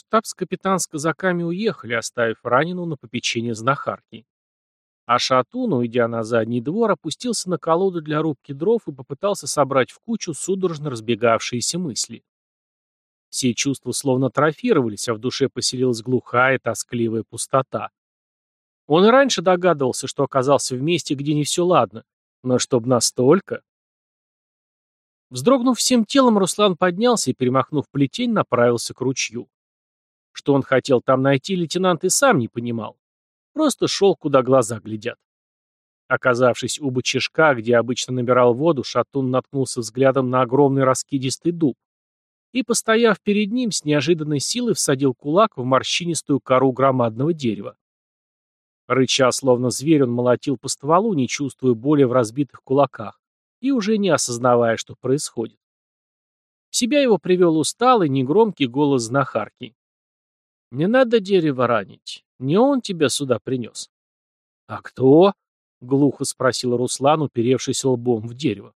Штаб с казаками уехали, оставив раненого на попечение знахарки. А Шатун, уйдя на задний двор, опустился на колоду для рубки дров и попытался собрать в кучу судорожно разбегавшиеся мысли. Все чувства словно атрофировались, а в душе поселилась глухая, тоскливая пустота. Он и раньше догадывался, что оказался в месте, где не все ладно, но чтоб настолько... Вздрогнув всем телом, Руслан поднялся и, перемахнув плетень, направился к ручью. Что он хотел там найти, лейтенант и сам не понимал. Просто шел, куда глаза глядят. Оказавшись у бычишка, где обычно набирал воду, Шатун наткнулся взглядом на огромный раскидистый дуб и, постояв перед ним, с неожиданной силой всадил кулак в морщинистую кору громадного дерева. Рыча, словно зверь, он молотил по стволу, не чувствуя боли в разбитых кулаках и уже не осознавая, что происходит. В себя его привел усталый, негромкий голос знахарки. «Не надо дерево ранить. Не он тебя сюда принес». «А кто?» — глухо спросил Руслан, уперевшись лбом в дерево.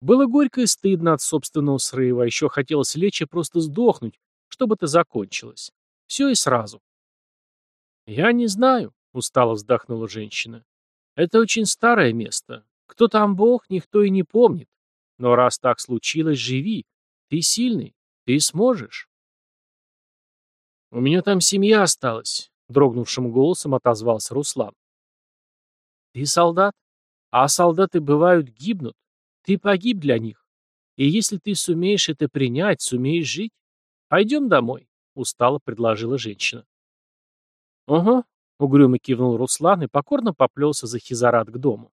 Было горько и стыдно от собственного срыва, еще хотелось лечь и просто сдохнуть, чтобы это закончилось. Все и сразу. «Я не знаю», — устало вздохнула женщина. «Это очень старое место. Кто там бог, никто и не помнит. Но раз так случилось, живи. Ты сильный, ты сможешь. У меня там семья осталась, дрогнувшим голосом отозвался Руслан. Ты солдат? А солдаты бывают гибнут. Ты погиб для них. И если ты сумеешь это принять, сумеешь жить, пойдем домой, устало предложила женщина. Угу, угрюмо кивнул Руслан и покорно поплелся за Хизарат к дому.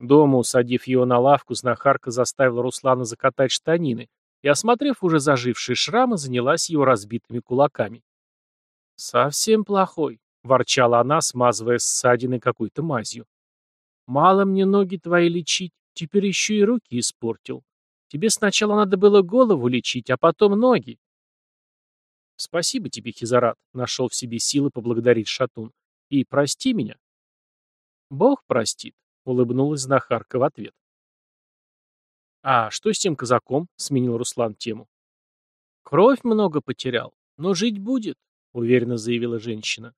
Дома, усадив его на лавку, знахарка заставила Руслана закатать штанины и, осмотрев уже зажившие шрамы, занялась его разбитыми кулаками. «Совсем плохой», — ворчала она, смазывая ссадины какой-то мазью. «Мало мне ноги твои лечить, теперь еще и руки испортил. Тебе сначала надо было голову лечить, а потом ноги». «Спасибо тебе, Хизарат», — нашел в себе силы поблагодарить Шатун. «И прости меня». «Бог простит», — улыбнулась знахарка в ответ. «А что с тем казаком?» — сменил Руслан тему. «Кровь много потерял, но жить будет», — уверенно заявила женщина.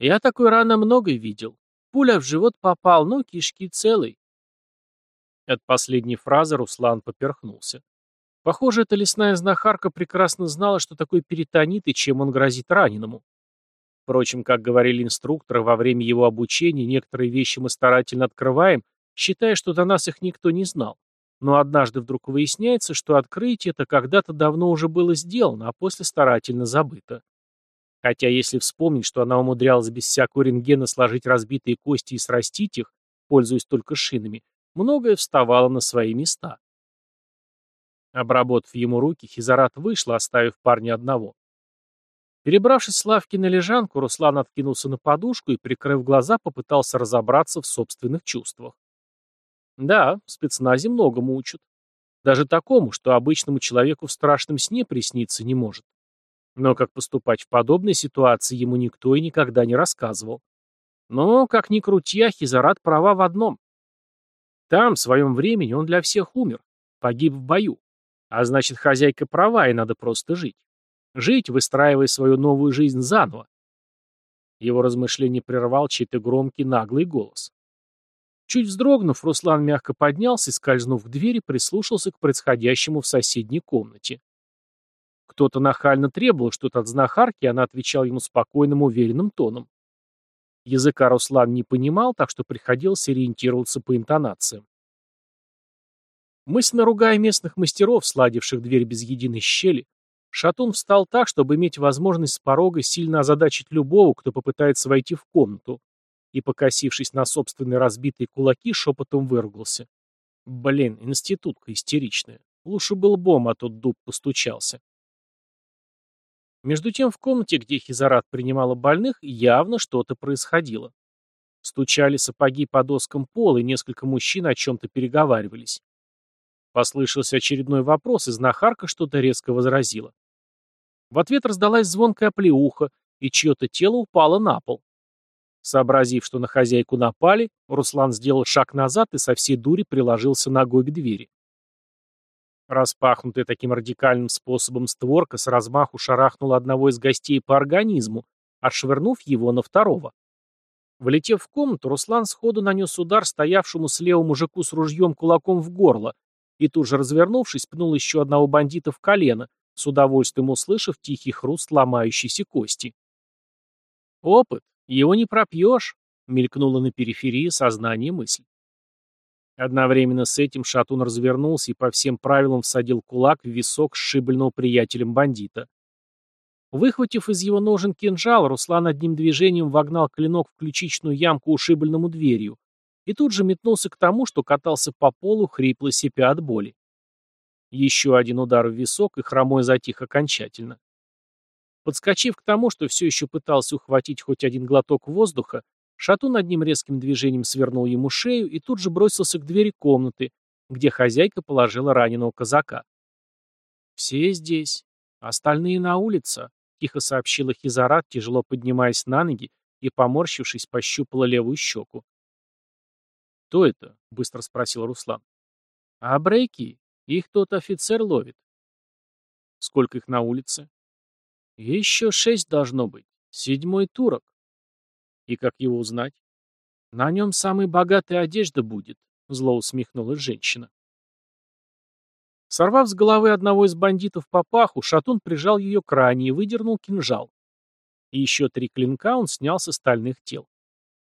«Я такой рано много видел. Пуля в живот попал, но кишки целый». От последней фразы Руслан поперхнулся. Похоже, эта лесная знахарка прекрасно знала, что такое перитонит и чем он грозит раненому. Впрочем, как говорили инструкторы, во время его обучения некоторые вещи мы старательно открываем, считая, что до нас их никто не знал. Но однажды вдруг выясняется, что открытие это когда-то давно уже было сделано, а после старательно забыто. Хотя если вспомнить, что она умудрялась без всякого рентгена сложить разбитые кости и срастить их, пользуясь только шинами, многое вставало на свои места. Обработав ему руки, Хизарат вышла, оставив парня одного. Перебравшись с лавки на лежанку, Руслан откинулся на подушку и, прикрыв глаза, попытался разобраться в собственных чувствах. Да, в спецназе многому учат. Даже такому, что обычному человеку в страшном сне присниться не может. Но как поступать в подобной ситуации ему никто и никогда не рассказывал. Но, как ни крути, Ахизарат права в одном. Там, в своем времени, он для всех умер, погиб в бою. А значит, хозяйка права, и надо просто жить. Жить, выстраивая свою новую жизнь заново. Его размышление прервал чей-то громкий наглый голос. Чуть вздрогнув, Руслан мягко поднялся и, скользнув к двери, прислушался к происходящему в соседней комнате. Кто-то нахально требовал что-то от знахарки, и она отвечала ему спокойным, уверенным тоном. Языка Руслан не понимал, так что приходилось ориентироваться по интонациям. Мысленно ругая местных мастеров, сладивших дверь без единой щели, Шатун встал так, чтобы иметь возможность с порога сильно озадачить любого, кто попытается войти в комнату, и, покосившись на собственные разбитые кулаки, шепотом выругался. Блин, институтка истеричная. Лучше был бом, а тот дуб постучался. Между тем в комнате, где Хизарат принимала больных, явно что-то происходило. Стучали сапоги по доскам пола, и несколько мужчин о чем-то переговаривались. Послышался очередной вопрос, и знахарка что-то резко возразила. В ответ раздалась звонкая плеуха, и чье-то тело упало на пол. Сообразив, что на хозяйку напали, Руслан сделал шаг назад и со всей дури приложился ногой к двери. Распахнутая таким радикальным способом створка с размаху шарахнула одного из гостей по организму, отшвырнув его на второго. Влетев в комнату, Руслан сходу нанес удар стоявшему слева мужику с ружьем кулаком в горло и тут же, развернувшись, пнул еще одного бандита в колено, с удовольствием услышав тихий хруст ломающейся кости. «Опыт, его не пропьешь», — мелькнула на периферии сознание мысль. Одновременно с этим Шатун развернулся и по всем правилам всадил кулак в висок сшибленного приятелем бандита. Выхватив из его ножен кинжал, Руслан одним движением вогнал клинок в ключичную ямку ушибленному дверью и тут же метнулся к тому, что катался по полу, хрипло сипя от боли. Еще один удар в висок, и хромой затих окончательно. Подскочив к тому, что все еще пытался ухватить хоть один глоток воздуха, Шатун одним резким движением свернул ему шею и тут же бросился к двери комнаты, где хозяйка положила раненого казака. «Все здесь. Остальные на улице», — тихо сообщила Хизарат, тяжело поднимаясь на ноги и, поморщившись, пощупала левую щеку. «Кто это?» — быстро спросил Руслан. «А брейки. Их тот офицер ловит». «Сколько их на улице?» «Еще шесть должно быть. Седьмой турок». «И как его узнать?» «На нем самой богатой одежда будет», — зло усмехнулась женщина. Сорвав с головы одного из бандитов папаху, Шатун прижал ее к ране и выдернул кинжал. И еще три клинка он снял с остальных тел.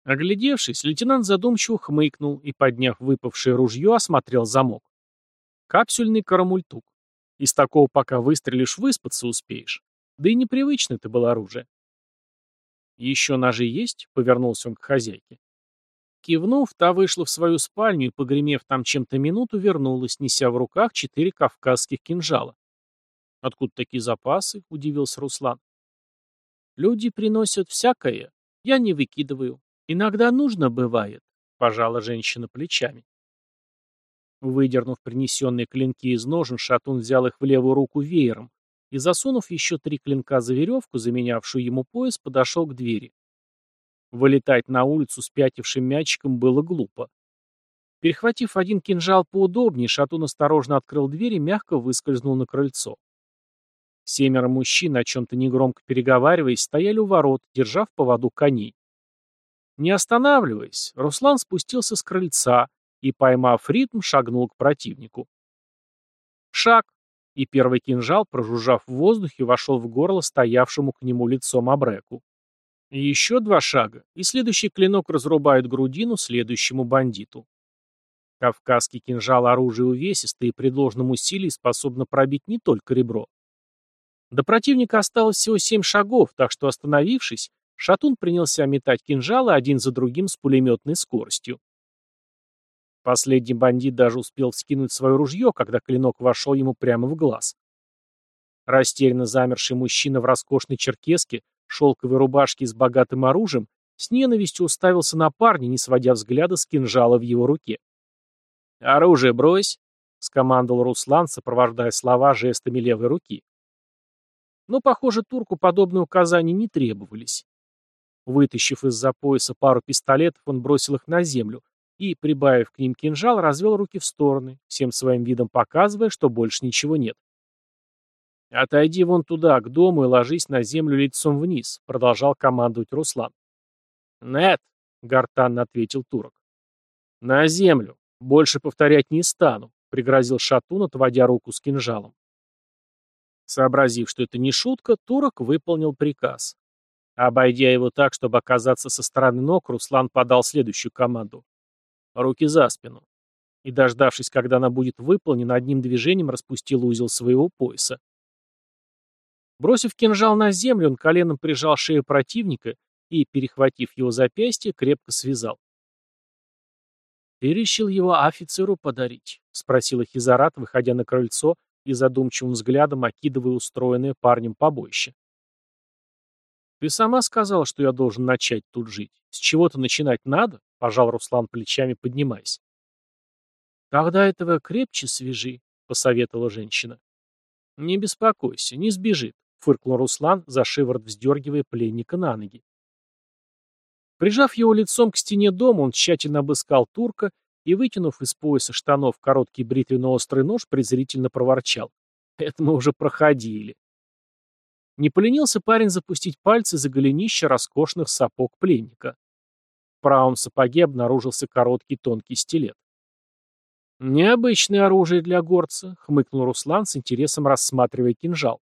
Оглядевшись, лейтенант задумчиво хмыкнул и, подняв выпавшее ружье, осмотрел замок. Капсюльный карамультук. Из такого пока выстрелишь, выспаться успеешь. Да и непривычно это было оружие. «Еще ножи есть?» — повернулся он к хозяйке. Кивнув, та вышла в свою спальню и, погремев там чем-то минуту, вернулась, неся в руках четыре кавказских кинжала. «Откуда такие запасы?» — удивился Руслан. «Люди приносят всякое. Я не выкидываю. Иногда нужно бывает», — пожала женщина плечами. Выдернув принесенные клинки из ножен, Шатун взял их в левую руку веером и, засунув еще три клинка за веревку, заменявшую ему пояс, подошел к двери. Вылетать на улицу с пятившим мячиком было глупо. Перехватив один кинжал поудобнее, Шатун осторожно открыл дверь и мягко выскользнул на крыльцо. Семеро мужчин, о чем-то негромко переговариваясь, стояли у ворот, держа в поводу коней. Не останавливаясь, Руслан спустился с крыльца и, поймав ритм, шагнул к противнику. Шаг, и первый кинжал, прожужжав в воздухе, вошел в горло стоявшему к нему лицом Абреку. Еще два шага, и следующий клинок разрубает грудину следующему бандиту. Кавказский кинжал оружие увесистое и при должном усилии способно пробить не только ребро. До противника осталось всего семь шагов, так что, остановившись, Шатун принялся метать кинжалы один за другим с пулеметной скоростью. Последний бандит даже успел вскинуть свое ружье, когда клинок вошел ему прямо в глаз. Растерянно замерший мужчина в роскошной черкеске шелковой рубашке с богатым оружием, с ненавистью уставился на парня, не сводя взгляда с кинжала в его руке. «Оружие брось!» — скомандовал Руслан, сопровождая слова жестами левой руки. Но, похоже, турку подобные указания не требовались. Вытащив из-за пояса пару пистолетов, он бросил их на землю и, прибавив к ним кинжал, развел руки в стороны, всем своим видом показывая, что больше ничего нет. «Отойди вон туда, к дому, и ложись на землю лицом вниз», — продолжал командовать Руслан. «Нет», — гортанно ответил турок. «На землю. Больше повторять не стану», — пригрозил Шатун, отводя руку с кинжалом. Сообразив, что это не шутка, турок выполнил приказ. Обойдя его так, чтобы оказаться со стороны ног, Руслан подал следующую команду. «Руки за спину». И, дождавшись, когда она будет выполнена, одним движением распустил узел своего пояса. Бросив кинжал на землю, он коленом прижал шею противника и, перехватив его запястье, крепко связал. «Ты решил его офицеру подарить?» — спросила Хизарат, выходя на крыльцо и задумчивым взглядом окидывая устроенное парнем побоище. «Ты сама сказала, что я должен начать тут жить. С чего-то начинать надо?» — пожал Руслан плечами, поднимаясь. «Тогда этого крепче свяжи», — посоветовала женщина. «Не беспокойся, не сбежит фыркнул Руслан, за шиворот вздергивая пленника на ноги. Прижав его лицом к стене дома, он тщательно обыскал турка и, вытянув из пояса штанов короткий бритвенно-острый нож, презрительно проворчал. «Это мы уже проходили». Не поленился парень запустить пальцы за голенище роскошных сапог пленника. Правом сапоге обнаружился короткий тонкий стилет. «Необычное оружие для горца», — хмыкнул Руслан с интересом рассматривая кинжал.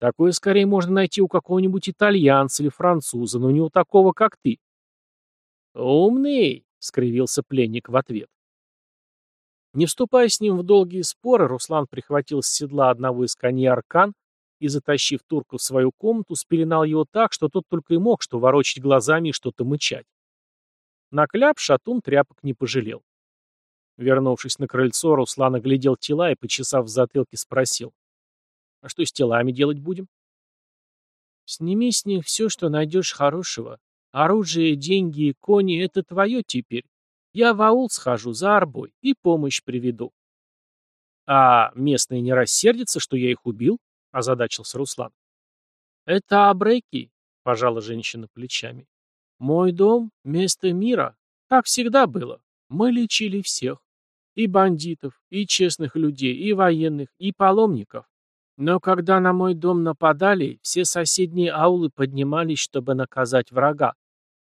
«Такое скорее можно найти у какого-нибудь итальянца или француза, но не у такого, как ты». «Умный», — скривился пленник в ответ. Не вступая с ним в долгие споры, Руслан прихватил с седла одного из коней аркан и, затащив турка в свою комнату, спеленал его так, что тот только и мог что ворочать глазами и что-то мычать. На кляп шатун тряпок не пожалел. Вернувшись на крыльцо, Руслан оглядел тела и, почесав в затылке, спросил. «А что с телами делать будем?» «Сними с них все, что найдешь хорошего. Оружие, деньги и кони — это твое теперь. Я в аул схожу за арбой и помощь приведу». «А местные не рассердятся, что я их убил?» — озадачился Руслан. «Это абреки», — пожала женщина плечами. «Мой дом — место мира. Так всегда было. Мы лечили всех. И бандитов, и честных людей, и военных, и паломников. Но когда на мой дом нападали, все соседние аулы поднимались, чтобы наказать врага.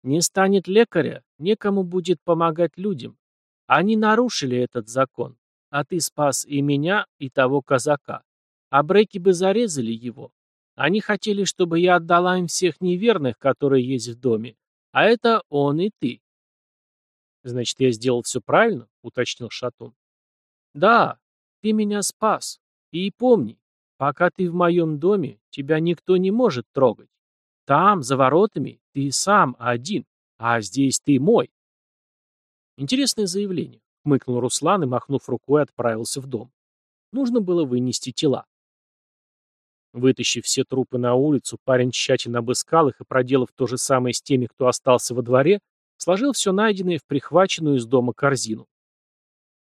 Не станет лекаря, некому будет помогать людям. Они нарушили этот закон, а ты спас и меня, и того казака. А бреки бы зарезали его. Они хотели, чтобы я отдала им всех неверных, которые есть в доме. А это он и ты. «Значит, я сделал все правильно?» — уточнил Шатун. «Да, ты меня спас. И помни, пока ты в моем доме, тебя никто не может трогать. Там, за воротами, ты сам один, а здесь ты мой». Интересное заявление. Хмыкнул Руслан и, махнув рукой, отправился в дом. Нужно было вынести тела. Вытащив все трупы на улицу, парень тщательно обыскал их и, проделав то же самое с теми, кто остался во дворе, сложил все найденное в прихваченную из дома корзину.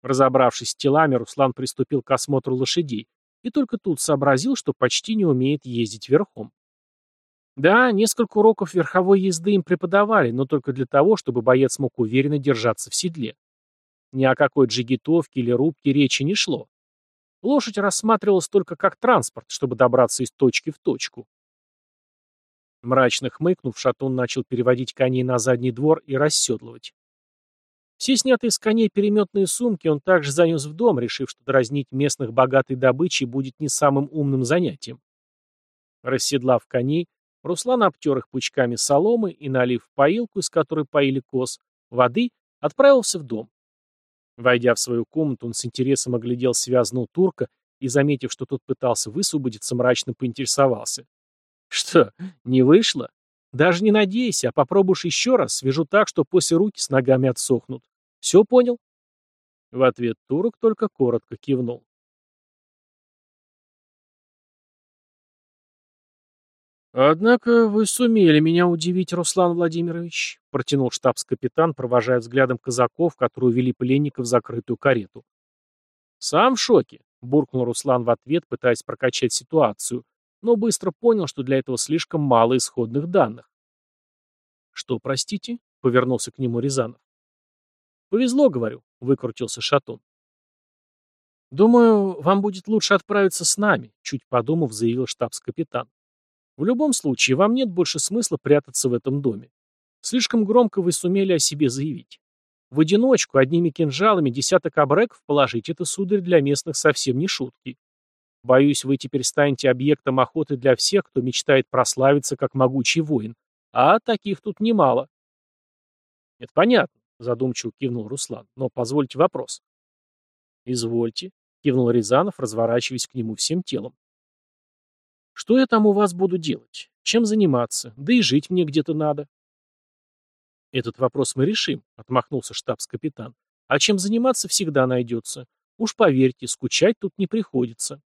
Разобравшись с телами, Руслан приступил к осмотру лошадей и только тут сообразил, что почти не умеет ездить верхом. Да, несколько уроков верховой езды им преподавали, но только для того, чтобы боец мог уверенно держаться в седле. Ни о какой джигитовке или рубке речи не шло. Лошадь рассматривалась только как транспорт, чтобы добраться из точки в точку. Мрачно хмыкнув, шатун начал переводить коней на задний двор и расседлывать. Все снятые с коней переметные сумки он также занес в дом, решив, что дразнить местных богатой добычей будет не самым умным занятием. Расседлав коней, Руслан обтер их пучками соломы и, налив в поилку, из которой поили коз, воды, отправился в дом. Войдя в свою комнату, он с интересом оглядел связанного турка и, заметив, что тот пытался высвободиться, мрачно поинтересовался. Что, не вышло? Даже не надейся, а попробуешь еще раз, свяжу так, что после руки с ногами отсохнут. Все понял? В ответ турок только коротко кивнул. «Однако вы сумели меня удивить, Руслан Владимирович», — протянул штабс-капитан, провожая взглядом казаков, которые увели пленника в закрытую карету. «Сам в шоке», — буркнул Руслан в ответ, пытаясь прокачать ситуацию, но быстро понял, что для этого слишком мало исходных данных. «Что, простите?» — повернулся к нему Рязанов. «Повезло, говорю», — выкрутился Шатун. «Думаю, вам будет лучше отправиться с нами», — чуть подумав, заявил штабс-капитан. «В любом случае, вам нет больше смысла прятаться в этом доме. Слишком громко вы сумели о себе заявить. В одиночку, одними кинжалами, десяток абреков положить — это, сударь, для местных совсем не шутки. Боюсь, вы теперь станете объектом охоты для всех, кто мечтает прославиться как могучий воин. А таких тут немало. Это понятно, задумчиво кивнул Руслан. Но позвольте вопрос. Извольте, кивнул Рязанов, разворачиваясь к нему всем телом. Что я там у вас буду делать? Чем заниматься? Да и жить мне где-то надо. Этот вопрос мы решим, отмахнулся штабс-капитан. А чем заниматься всегда найдется. Уж поверьте, скучать тут не приходится.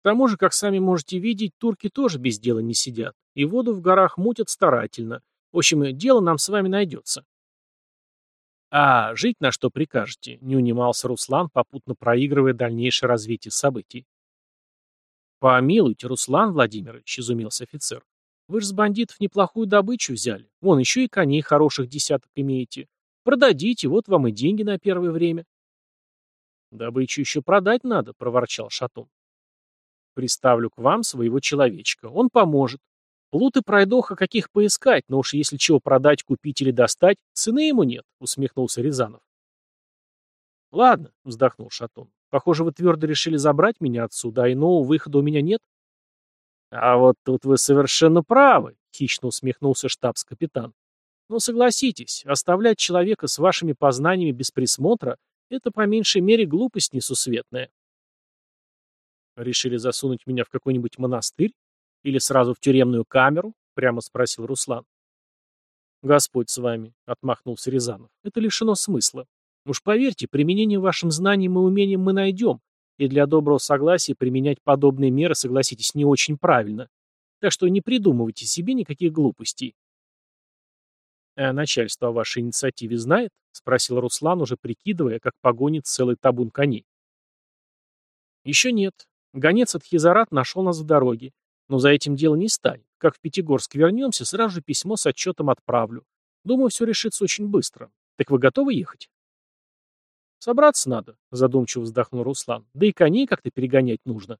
К тому же, как сами можете видеть, турки тоже без дела не сидят, и воду в горах мутят старательно. В общем, дело нам с вами найдется. А жить на что прикажете? Не унимался Руслан, попутно проигрывая дальнейшее развитие событий. Помилуйте, Руслан Владимирович, изумился офицер. Вы же с бандитов неплохую добычу взяли. Вон еще и коней хороших десяток имеете. Продадите, вот вам и деньги на первое время. Добычу еще продать надо, проворчал Шатун. Приставлю к вам своего человечка. Он поможет. Плут и пройдоха каких поискать, но уж если чего продать, купить или достать, цены ему нет, усмехнулся Рязанов. Ладно, вздохнул Шатун. Похоже, вы твердо решили забрать меня отсюда, а иного выхода у меня нет. А вот тут вы совершенно правы, хищно усмехнулся штабс-капитан. Но согласитесь, оставлять человека с вашими познаниями без присмотра — это по меньшей мере глупость несусветная. Решили засунуть меня в какой-нибудь монастырь? Или сразу в тюремную камеру? Прямо спросил Руслан. Господь с вами, отмахнулся Рязанов. Это лишено смысла. Уж поверьте, применение вашим знаниям и умениям мы найдем, и для доброго согласия применять подобные меры, согласитесь, не очень правильно. Так что не придумывайте себе никаких глупостей. «А начальство о вашей инициативе знает?» — спросил Руслан, уже прикидывая, как погонит целый табун коней. «Еще нет. Гонец от Хизарат нашел нас в дороге. Но за этим дело не станет. Как в Пятигорск вернемся, сразу же письмо с отчетом отправлю. Думаю, все решится очень быстро. Так вы готовы ехать?» «Собраться надо», — задумчиво вздохнул Руслан. «Да и коней как-то перегонять нужно».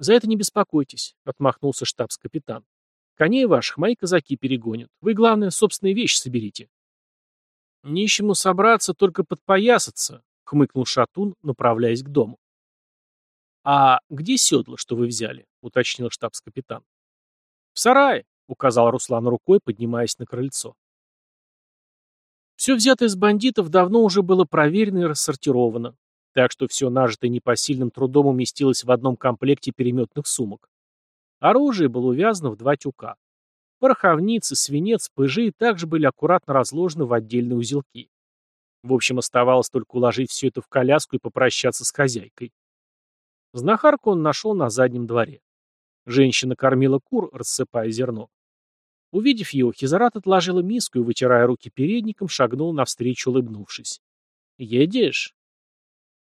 «За это не беспокойтесь», — отмахнулся штабс-капитан. «Коней ваших мои казаки перегонят. Вы, главное, собственные вещи соберите». «Нищему собраться, только подпоясаться», — хмыкнул Шатун, направляясь к дому. «А где седло, что вы взяли?» — уточнил штабс-капитан. «В сарае», — указал Руслан рукой, поднимаясь на крыльцо. Все взятое с бандитов давно уже было проверено и рассортировано, так что все нажитое непосильным трудом уместилось в одном комплекте переметных сумок. Оружие было увязано в два тюка. Пороховницы, свинец, пыжи также были аккуратно разложены в отдельные узелки. В общем, оставалось только уложить все это в коляску и попрощаться с хозяйкой. Знахарку он нашел на заднем дворе. Женщина кормила кур, рассыпая зерно. Увидев его, Хизарат отложила миску и, вытирая руки передником, шагнул навстречу, улыбнувшись. «Едешь?»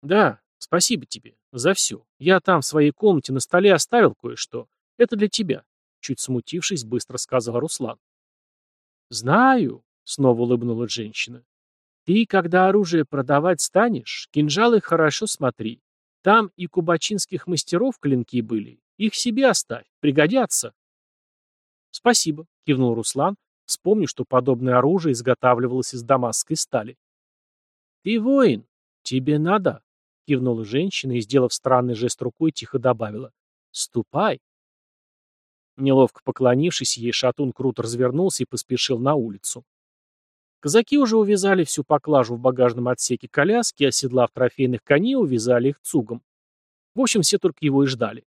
«Да, спасибо тебе. За все. Я там в своей комнате на столе оставил кое-что. Это для тебя», — чуть смутившись, быстро сказал Руслан. «Знаю», — снова улыбнулась женщина. «Ты, когда оружие продавать станешь, кинжалы хорошо смотри. Там и кубачинских мастеров клинки были. Их себе оставь, пригодятся». «Спасибо», — кивнул Руслан, вспомнив, что подобное оружие изготавливалось из дамасской стали. «Ты воин, тебе надо», — кивнула женщина и, сделав странный жест рукой, тихо добавила. «Ступай». Неловко поклонившись ей, шатун круто развернулся и поспешил на улицу. Казаки уже увязали всю поклажу в багажном отсеке коляски, оседлав трофейных коней, увязали их цугом. В общем, все только его и ждали.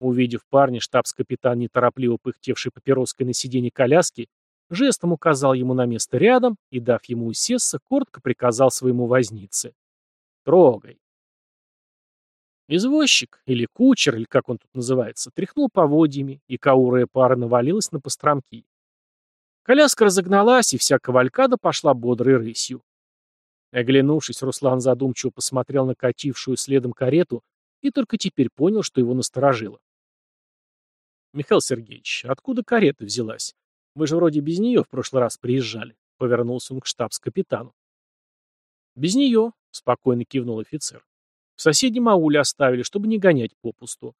Увидев парня, штабс-капитан, неторопливо пыхтевший папироской на сиденье коляски, жестом указал ему на место рядом и, дав ему усесться, коротко приказал своему вознице. «Трогай». Извозчик, или кучер, или как он тут называется, тряхнул поводьями, и каурая пара навалилась на постромки. Коляска разогналась, и вся кавалькада пошла бодрой рысью. Оглянувшись, Руслан задумчиво посмотрел на катившую следом карету и только теперь понял, что его насторожило. «Михаил Сергеевич, откуда карета взялась? Вы же вроде без нее в прошлый раз приезжали», — повернулся он к штабс-капитану. «Без нее», — спокойно кивнул офицер. «В соседнем ауле оставили, чтобы не гонять попусту.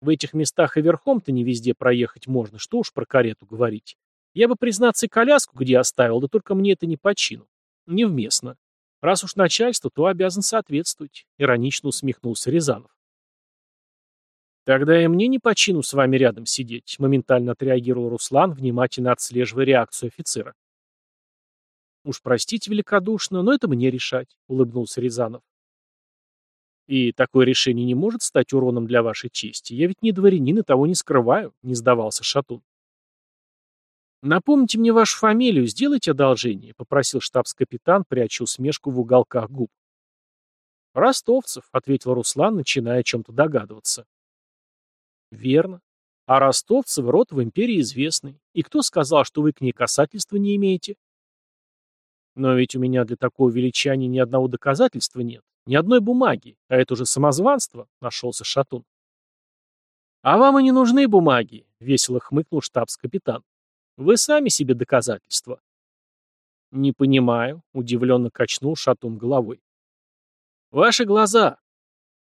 В этих местах и верхом-то не везде проехать можно, что уж про карету говорить. Я бы, признаться, и коляску где оставил, да только мне это не по чину. Невместно. Раз уж начальство, то обязан соответствовать», — иронично усмехнулся Рязанов. «Тогда и мне не по чину с вами рядом сидеть», — моментально отреагировал Руслан, внимательно отслеживая реакцию офицера. «Уж простите великодушно, но это мне решать», — улыбнулся Рязанов. «И такое решение не может стать уроном для вашей чести. Я ведь не дворянин и того не скрываю», — не сдавался Шатун. «Напомните мне вашу фамилию, сделайте одолжение», — попросил штабс-капитан, пряча усмешку в уголках губ. «Ростовцев», — ответил Руслан, начиная о чем-то догадываться. Верно. А ростовцев род в империи известный. И кто сказал, что вы к ней касательства не имеете? Но ведь у меня для такого величания ни одного доказательства нет. Ни одной бумаги. А это уже самозванство, нашелся Шатун. А вам и не нужны бумаги, весело хмыкнул штабс-капитан. Вы сами себе доказательства. «Не понимаю», — удивленно качнул Шатун головой. «Ваши глаза.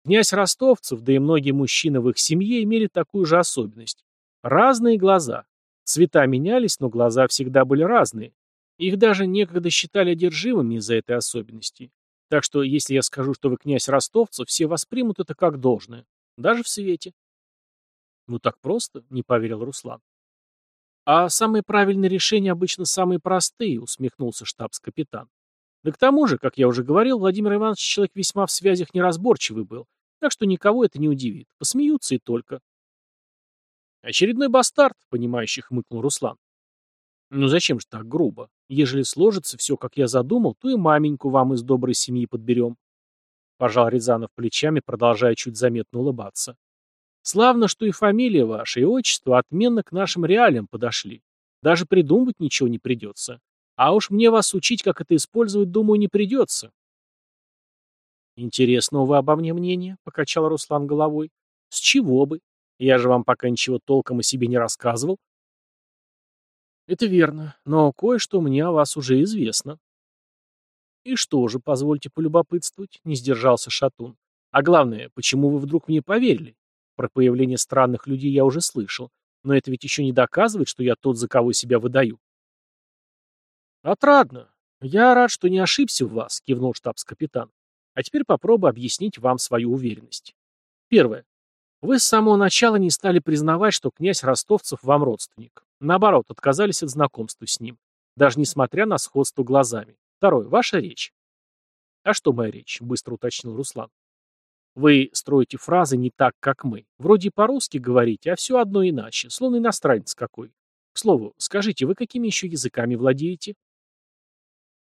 Князь Ростовцев, да и многие мужчины в их семье имели такую же особенность. Разные глаза. Цвета менялись, но глаза всегда были разные. Их даже некогда считали одержимыми из-за этой особенности. Так что, если я скажу, что вы князь Ростовцев, все воспримут это как должное. Даже в свете. Ну так просто, не поверил Руслан. А самые правильные решения обычно самые простые, усмехнулся штабс-капитан. Да к тому же, как я уже говорил, Владимир Иванович человек весьма в связях неразборчивый был, так что никого это не удивит. Посмеются и только. Очередной бастард, понимающий хмыкнул Руслан. Ну зачем же так грубо? Ежели сложится все, как я задумал, то и маменьку вам из доброй семьи подберем. Пожал Рязанов плечами, продолжая чуть заметно улыбаться. Славно, что и фамилия ваша, и отчество отменно к нашим реалиям подошли. Даже придумывать ничего не придется. А уж мне вас учить, как это использовать, думаю, не придется. Интересного вы обо мне мнение, покачал Руслан головой. С чего бы? Я же вам пока ничего толком о себе не рассказывал. Это верно, но кое-что мне о вас уже известно. И что же, позвольте полюбопытствовать, не сдержался Шатун. А главное, почему вы вдруг мне поверили? Про появление странных людей я уже слышал, но это ведь еще не доказывает, что я тот, за кого себя выдаю. Отрадно. Я рад, что не ошибся в вас, кивнул штабс-капитан. А теперь попробую объяснить вам свою уверенность. Первое. Вы с самого начала не стали признавать, что князь Ростовцев вам родственник. Наоборот, отказались от знакомства с ним, даже несмотря на сходство глазами. Второе. Ваша речь. А что моя речь? Быстро уточнил Руслан. Вы строите фразы не так, как мы. Вроде по-русски говорите, а все одно иначе, словно иностранец какой. К слову, скажите, вы какими еще языками владеете?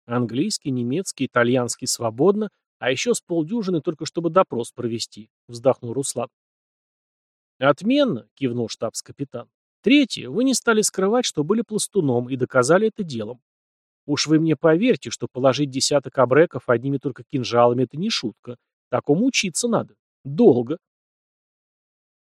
Английский, немецкий, итальянский свободно, а еще с полдюжины только чтобы допрос провести, вздохнул Руслан. Отменно, кивнул штабс-капитан. Третье, вы не стали скрывать, что были пластуном и доказали это делом. Уж вы мне поверьте, что положить десяток абреков одними только кинжалами – это не шутка. Такому учиться надо. Долго.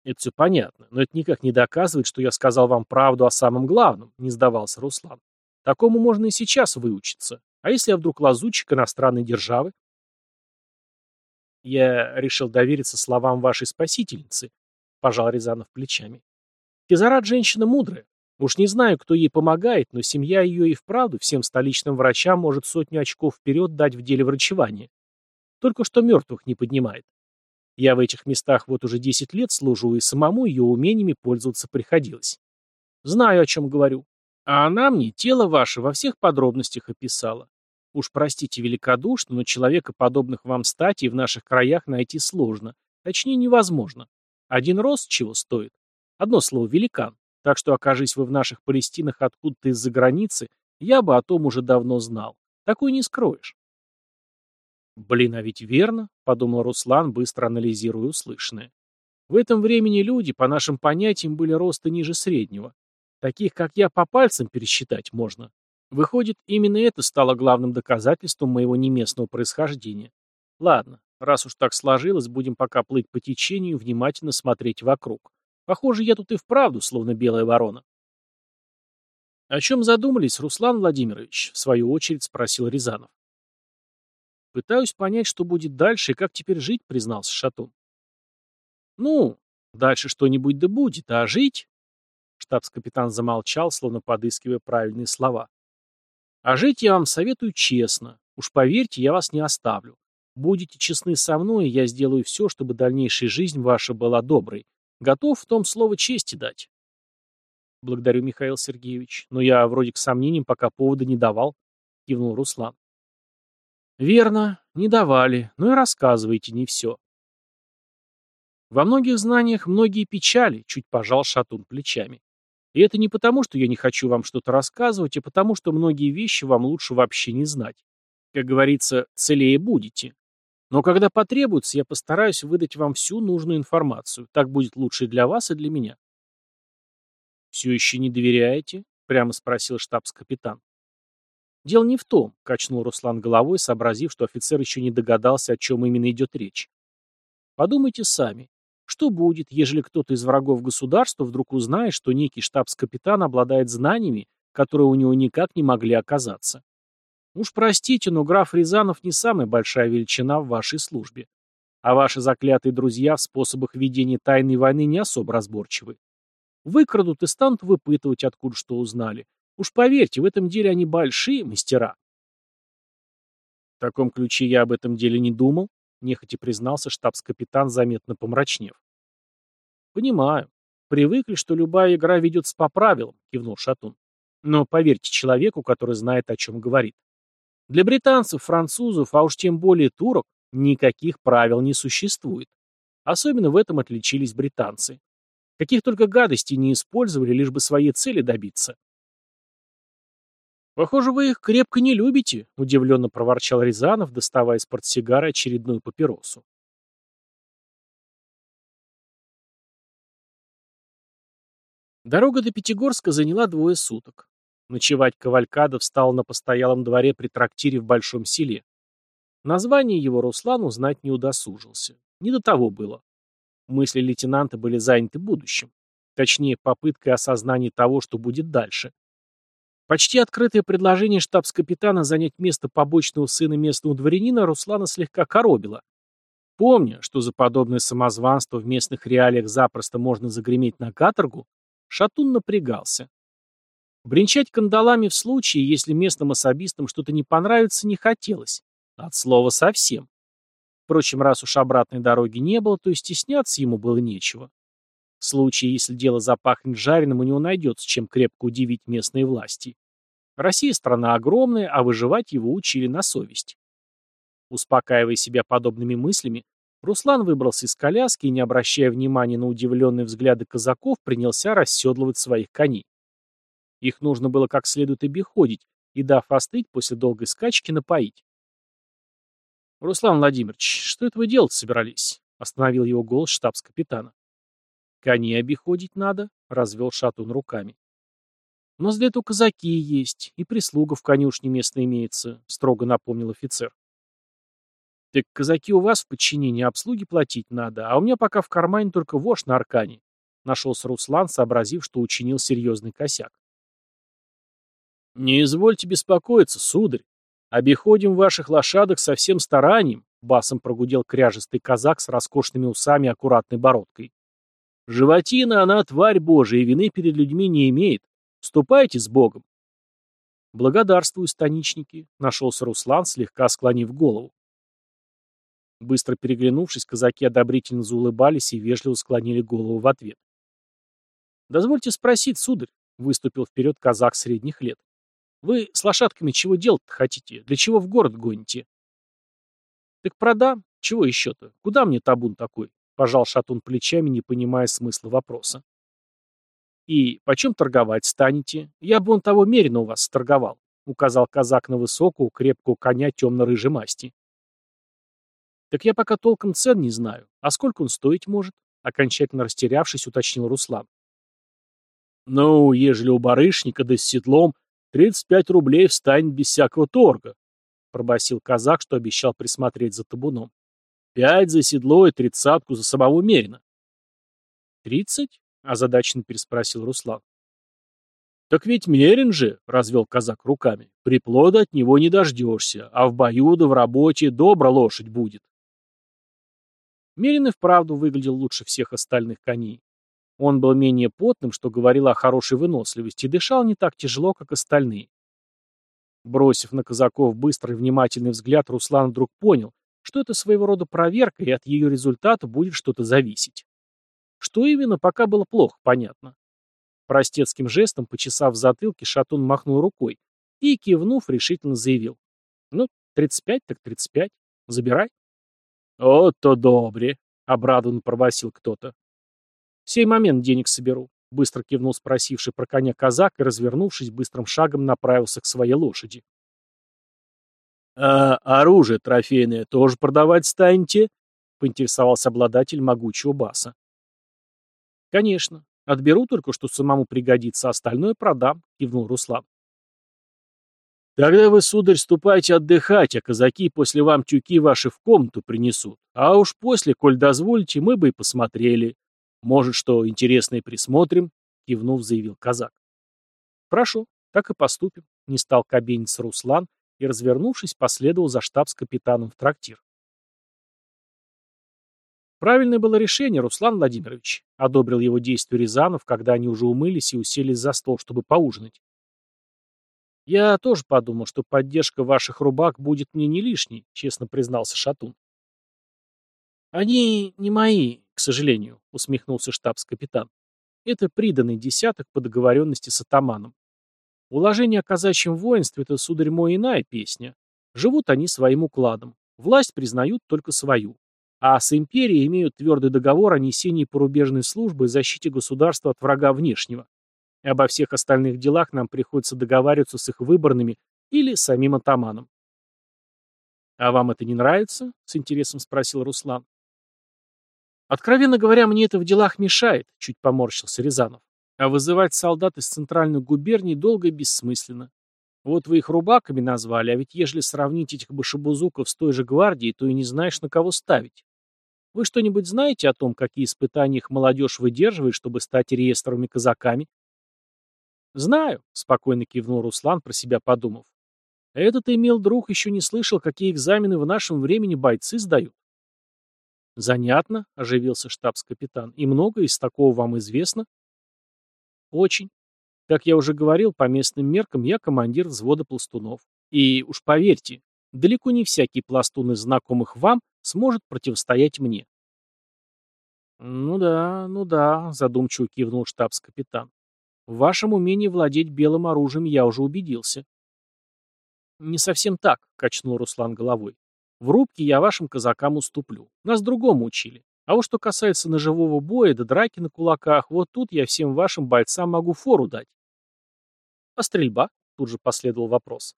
Это все понятно, но это никак не доказывает, что я сказал вам правду о самом главном, не сдавался Руслан. Такому можно и сейчас выучиться. А если я вдруг лазутчик иностранной державы? Я решил довериться словам вашей спасительницы, пожал Рязанов плечами. Кизарат женщина мудрая. Уж не знаю, кто ей помогает, но семья ее и вправду всем столичным врачам может сотню очков вперед дать в деле врачевания. Только что мертвых не поднимает. Я в этих местах вот уже 10 лет служу, и самому ее умениями пользоваться приходилось. Знаю, о чем говорю. А она мне тело ваше во всех подробностях описала. Уж простите великодушно, но человека, подобных вам стати, в наших краях найти сложно. Точнее, невозможно. Один рост чего стоит? Одно слово «великан». Так что, окажись вы в наших Палестинах откуда-то из-за границы, я бы о том уже давно знал. Такой не скроешь. «Блин, а ведь верно», — подумал Руслан, быстро анализируя услышанное. «В этом времени люди, по нашим понятиям, были роста ниже среднего. Таких, как я, по пальцам пересчитать можно. Выходит, именно это стало главным доказательством моего неместного происхождения. Ладно, раз уж так сложилось, будем пока плыть по течению и внимательно смотреть вокруг. Похоже, я тут и вправду, словно белая ворона». «О чем задумались, Руслан Владимирович?» — в свою очередь спросил Рязанов. Пытаюсь понять, что будет дальше и как теперь жить, признался Шатун. Ну, дальше что-нибудь да будет, а жить... Штабс-капитан замолчал, словно подыскивая правильные слова. А жить я вам советую честно. Уж поверьте, я вас не оставлю. Будете честны со мной, и я сделаю все, чтобы дальнейшая жизнь ваша была доброй. Готов в том слово чести дать. Благодарю, Михаил Сергеевич, но я вроде к сомнениям пока повода не давал, кивнул Руслан. Верно, не давали, но и рассказывайте не все. Во многих знаниях многие печали, чуть пожал Шатун плечами. И это не потому, что я не хочу вам что-то рассказывать, а потому, что многие вещи вам лучше вообще не знать. Как говорится, целее будете. Но когда потребуется, я постараюсь выдать вам всю нужную информацию. Так будет лучше для вас и для меня. «Все еще не доверяете?» — прямо спросил штабс-капитан. «Дело не в том», — качнул Руслан головой, сообразив, что офицер еще не догадался, о чем именно идет речь. «Подумайте сами. Что будет, ежели кто-то из врагов государства вдруг узнает, что некий штабс-капитан обладает знаниями, которые у него никак не могли оказаться? Уж простите, но граф Рязанов не самая большая величина в вашей службе. А ваши заклятые друзья в способах ведения тайной войны не особо разборчивы. Выкрадут и станут выпытывать, откуда что узнали. Уж поверьте, в этом деле они большие мастера. В таком ключе я об этом деле не думал, нехотя признался штабс-капитан, заметно помрачнев. Понимаю. Привыкли, что любая игра ведется по правилам, кивнул Шатун. Но поверьте человеку, который знает, о чем говорит. Для британцев, французов, а уж тем более турок, никаких правил не существует. Особенно в этом отличились британцы. Каких только гадостей не использовали, лишь бы своей цели добиться. «Похоже, вы их крепко не любите», — удивленно проворчал Рязанов, доставая из портсигара очередную папиросу. Дорога до Пятигорска заняла двое суток. Ночевать Кавалькадов стал на постоялом дворе при трактире в Большом селе. Название его Руслан узнать не удосужился. Не до того было. Мысли лейтенанта были заняты будущим. Точнее, попыткой осознания того, что будет дальше. Почти открытое предложение штабс-капитана занять место побочного сына местного дворянина Руслана слегка коробило. Помня, что за подобное самозванство в местных реалиях запросто можно загреметь на каторгу, Шатун напрягался. Бренчать кандалами в случае, если местным особистам что-то не понравится, не хотелось. От слова совсем. Впрочем, раз уж обратной дороги не было, то и стесняться ему было нечего. В случае, если дело запахнет жареным, у него найдется, чем крепко удивить местные власти. Россия страна огромная, а выживать его учили на совесть. Успокаивая себя подобными мыслями, Руслан выбрался из коляски и, не обращая внимания на удивленные взгляды казаков, принялся расседлывать своих коней. Их нужно было как следует обиходить и, дав остыть, после долгой скачки напоить. «Руслан Владимирович, что это вы делать собирались?» — остановил его голос штабс-капитана. «Коней обиходить надо», — развел шатун руками. «У нас для казаки есть, и прислуга в конюшне местной имеется», — строго напомнил офицер. «Так казаки у вас в подчинении обслуги платить надо, а у меня пока в кармане только вошь на аркане», — нашелся Руслан, сообразив, что учинил серьезный косяк. «Не извольте беспокоиться, сударь. Обиходим ваших лошадок со всем старанием», — басом прогудел кряжестый казак с роскошными усами и аккуратной бородкой. «Животина, она тварь божия, и вины перед людьми не имеет. Ступайте с Богом». «Благодарствую, станичники», — нашелся Руслан, слегка склонив голову. Быстро переглянувшись, казаки одобрительно заулыбались и вежливо склонили голову в ответ. «Дозвольте спросить, сударь», — выступил вперед казак средних лет. Вы с лошадками чего делать-то хотите? Для чего в город гоните? Так продам. Чего еще-то? Куда мне табун такой? Пожал шатун плечами, не понимая смысла вопроса. И почем торговать станете? Я бы он того меренно у вас торговал, указал казак на высокого, крепкого коня темно-рыжей масти. Так я пока толком цен не знаю. А сколько он стоить может? Окончательно растерявшись, уточнил Руслан. Ну, ежели у барышника да с седлом, «Тридцать пять рублей встанет без всякого торга», — пробасил казак, что обещал присмотреть за табуном. «Пять за седло и тридцатку за самого Мерина». «Тридцать?» — озадаченно переспросил Руслан. «Так ведь Мерин же», — развел казак руками, — «приплода от него не дождешься, а в бою да в работе добра лошадь будет». Мерин и вправду выглядел лучше всех остальных коней. Он был менее потным, что говорило о хорошей выносливости, и дышал не так тяжело, как остальные. Бросив на казаков быстрый внимательный взгляд, Руслан вдруг понял, что это своего рода проверка, и от ее результата будет что-то зависеть. Что именно, пока было плохо понятно. Простецким жестом, почесав в затылке, Шатун махнул рукой и, кивнув, решительно заявил. «Ну, 35 так 35. Забирай». «О, то добре», — обрадованно пробасил кто-то. «В сей момент денег соберу», — быстро кивнул спросивший про коня казак и, развернувшись, быстрым шагом направился к своей лошади. «А оружие трофейное тоже продавать станете?» — поинтересовался обладатель могучего баса. «Конечно. Отберу только, что самому пригодится, остальное продам», — кивнул Руслан. «Тогда вы, сударь, ступайте отдыхать, а казаки после вам тюки ваши в комнату принесут. А уж после, коль дозволите, мы бы и посмотрели. «Может, что интересное присмотрим?» — кивнув, заявил казак. «Прошу, так и поступим», — не стал кабиниться Руслан и, развернувшись, последовал за штабс-капитаном в трактир. Правильное было решение, Руслан Владимирович, одобрил его действие Рязанов, когда они уже умылись и уселись за стол, чтобы поужинать. Я тоже подумал, что поддержка ваших рубак будет мне не лишней, честно признался Шатун. Они не мои, к сожалению, усмехнулся штабс-капитан. Это приданный десяток по договоренности с атаманом. Уложение о казачьем воинстве — это, сударь мой, иная песня. Живут они своим укладом. Власть признают только свою а с империей имеют твердый договор о несении порубежной службы и защите государства от врага внешнего. И обо всех остальных делах нам приходится договариваться с их выборными или самим атаманом. «А вам это не нравится?» — с интересом спросил Руслан. «Откровенно говоря, мне это в делах мешает», — чуть поморщился Рязанов. «А вызывать солдат из центральных губерний долго и бессмысленно. Вот вы их рубаками назвали, а ведь ежели сравнить этих башебузуков с той же гвардией, то и не знаешь, на кого ставить. Вы что-нибудь знаете о том, какие испытания их молодежь выдерживает, чтобы стать реестровыми казаками? Знаю, спокойно кивнул Руслан, про себя подумав. Этот имел друг еще не слышал, какие экзамены в нашем времени бойцы сдают. Занятно, оживился штабс-капитан. И много из такого вам известно? Очень. Как я уже говорил, по местным меркам я командир взвода пластунов. И уж поверьте, далеко не всякий пластун из знакомых вам сможет противостоять мне. «Ну да, ну да», — задумчиво кивнул штабс-капитан. «В вашем умении владеть белым оружием я уже убедился». «Не совсем так», — качнул Руслан головой. «В рубке я вашим казакам уступлю. Нас другому учили. А вот что касается ножевого боя да драки на кулаках, вот тут я всем вашим бойцам могу фору дать». «А стрельба?» — тут же последовал вопрос.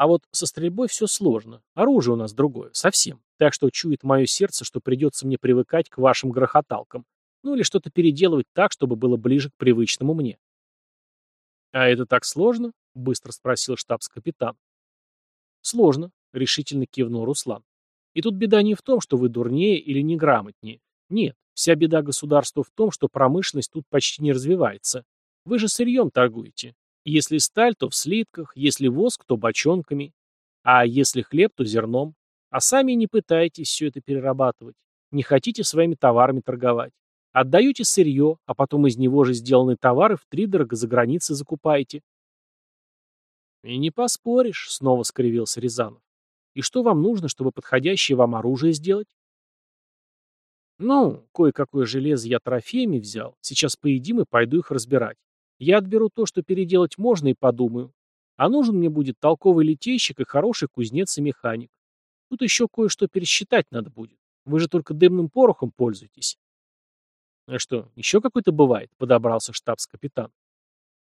А вот со стрельбой все сложно. Оружие у нас другое. Совсем. Так что чует мое сердце, что придется мне привыкать к вашим грохоталкам. Ну или что-то переделывать так, чтобы было ближе к привычному мне. «А это так сложно?» — быстро спросил штабс-капитан. «Сложно», — решительно кивнул Руслан. «И тут беда не в том, что вы дурнее или неграмотнее. Нет, вся беда государства в том, что промышленность тут почти не развивается. Вы же сырьем торгуете. Если сталь, то в слитках, если воск, то бочонками, а если хлеб, то зерном. А сами не пытаетесь все это перерабатывать. Не хотите своими товарами торговать. Отдаете сырье, а потом из него же сделанные товары втридорого за границей закупаете. И не поспоришь, снова скривился Рязанов. И что вам нужно, чтобы подходящее вам оружие сделать? Ну, кое-какое железо я трофеями взял. Сейчас поедим и пойду их разбирать. Я отберу то, что переделать можно, и подумаю. А нужен мне будет толковый литейщик и хороший кузнец и механик. Тут еще кое-что пересчитать надо будет. Вы же только дымным порохом пользуетесь. А что, еще какой-то бывает? Подобрался штабс-капитан.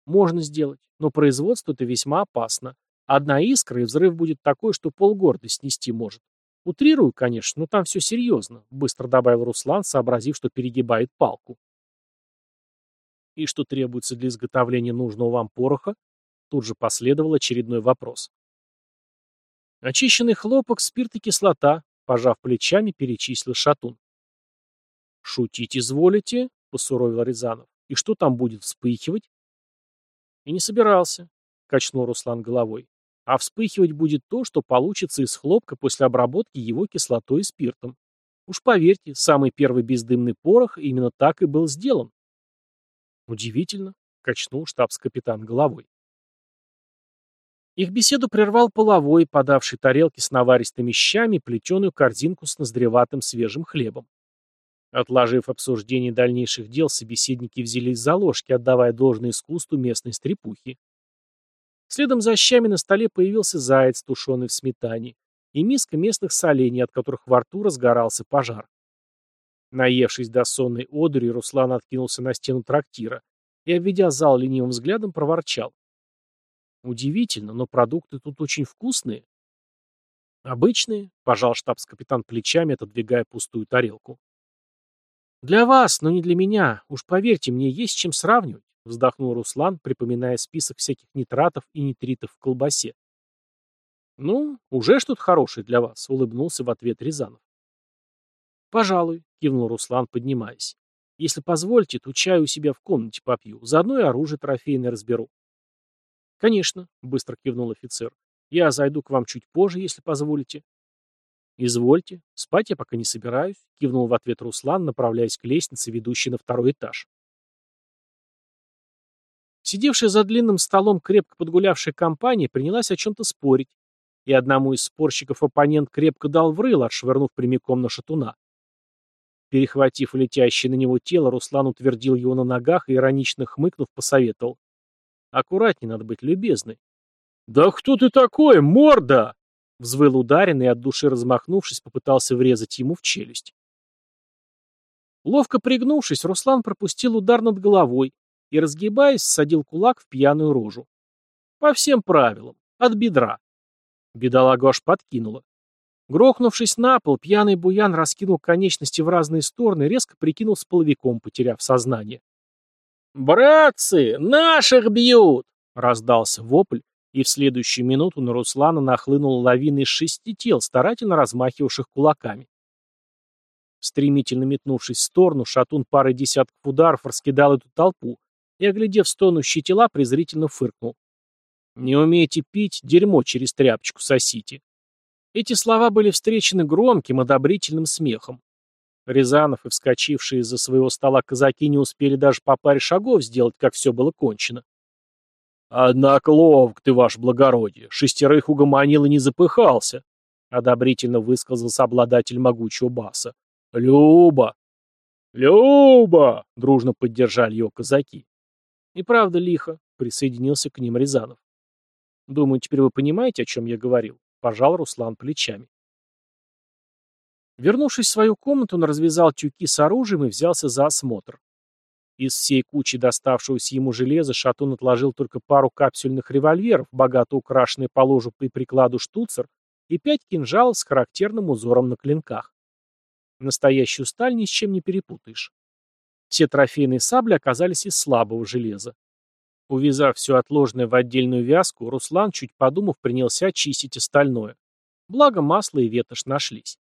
Можно сделать, но производство это весьма опасно. Одна искра, и взрыв будет такой, что полгорода снести может. Утрирую, конечно, но там все серьезно, быстро добавил Руслан, сообразив, что перегибает палку. И что требуется для изготовления нужного вам пороха? Тут же последовал очередной вопрос. Очищенный хлопок, спирт и кислота, пожав плечами, перечислил Шатун. «Шутить изволите?» — посуровил Рязанов. «И что там будет вспыхивать?» «И не собирался», — качнул Руслан головой. «А вспыхивать будет то, что получится из хлопка после обработки его кислотой и спиртом. Уж поверьте, самый первый бездымный порох именно так и был сделан. Удивительно, качнул штабс-капитан головой. Их беседу прервал половой, подавший тарелки с наваристыми щами, плетеную корзинку с ноздреватым свежим хлебом. Отложив обсуждение дальнейших дел, собеседники взялись за ложки, отдавая должное искусству местной стрепухи. Следом за щами на столе появился заяц, тушеный в сметане, и миска местных солений, от которых во рту разгорался пожар. Наевшись до сонной одури, Руслан откинулся на стену трактира и, обведя зал ленивым взглядом, проворчал. Удивительно, но продукты тут очень вкусные. Обычные, пожал штабс-капитан плечами, отодвигая пустую тарелку. Для вас, но не для меня. Уж поверьте, мне есть чем сравнивать, вздохнул Руслан, припоминая список всяких нитратов и нитритов в колбасе. Ну, уже что-то хорошее для вас, улыбнулся в ответ Рязанов. «Пожалуй», — кивнул Руслан, поднимаясь. «Если позволите, то чаю у себя в комнате попью. Заодно и оружие трофейное разберу». «Конечно», — быстро кивнул офицер. Я зайду к вам чуть позже, если позволите. «Извольте. Спать я пока не собираюсь», — кивнул в ответ Руслан, направляясь к лестнице, ведущей на второй этаж. Сидевшая за длинным столом крепко подгулявшая компания принялась о чем-то спорить, и одному из спорщиков оппонент крепко дал в рыло, отшвырнув прямиком на шатуна. Перехватив летящее на него тело, Руслан утвердил его на ногах и, иронично хмыкнув, посоветовал. «Аккуратней надо быть, любезный». «Да кто ты такой, морда?» Взвыл ударенный и от души размахнувшись, попытался врезать ему в челюсть. Ловко пригнувшись, Руслан пропустил удар над головой и, разгибаясь, садил кулак в пьяную рожу. По всем правилам, от бедра. Бедолагу аж подкинуло. Грохнувшись на пол, пьяный буян раскинул конечности в разные стороны резко прикинул с половиком, потеряв сознание. «Братцы, наших бьют!» — раздался вопль, и в следующую минуту на Руслана нахлынула лавина из шести тел, старательно размахивавших кулаками. Стремительно метнувшись в сторону, шатун пары десятков ударов раскидал эту толпу и, оглядев стонущие тела, презрительно фыркнул. «Не умеете пить, дерьмо через тряпочку сосите». Эти слова были встречены громким, одобрительным смехом. Рязанов и вскочившие из-за своего стола казаки не успели даже по паре шагов сделать, как все было кончено. «Однако ловк ты, ваше благородие, шестерых угомонил и не запыхался», — одобрительно высказался обладатель могучего баса. «Люба!» «Люба!» — дружно поддержали его казаки. «И правда лихо», — присоединился к ним Рязанов. «Думаю, теперь вы понимаете, о чем я говорил», — пожал Руслан плечами. Вернувшись в свою комнату, он развязал тюки с оружием и взялся за осмотр. Из всей кучи доставшегося ему железа Шатун отложил только пару капсюльных револьверов, богато украшенные по ложу при прикладу штуцер, и пять кинжалов с характерным узором на клинках. Настоящую сталь ни с чем не перепутаешь. Все трофейные сабли оказались из слабого железа. Увязав все отложенное в отдельную вязку, Руслан, чуть подумав, принялся чистить остальное. Благо масло и ветошь нашлись.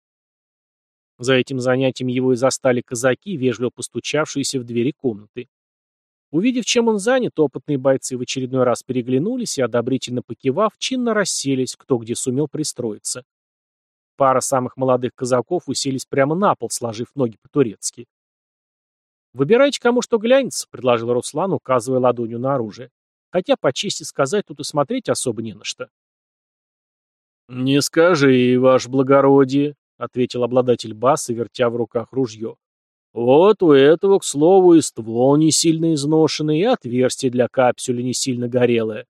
За этим занятием его и застали казаки, вежливо постучавшиеся в двери комнаты. Увидев, чем он занят, опытные бойцы в очередной раз переглянулись и, одобрительно покивав, чинно расселись, кто где сумел пристроиться. Пара самых молодых казаков уселись прямо на пол, сложив ноги по-турецки. «Выбирайте, кому что глянется», — предложил Руслан, указывая ладонью на оружие. «Хотя, по чести сказать, тут и смотреть особо не на что». «Не скажи, ваше благородие», ответил обладатель баса, вертя в руках ружье. Вот у этого, к слову, и ствол не сильно изношенный, и отверстие для капсюля не сильно горелое.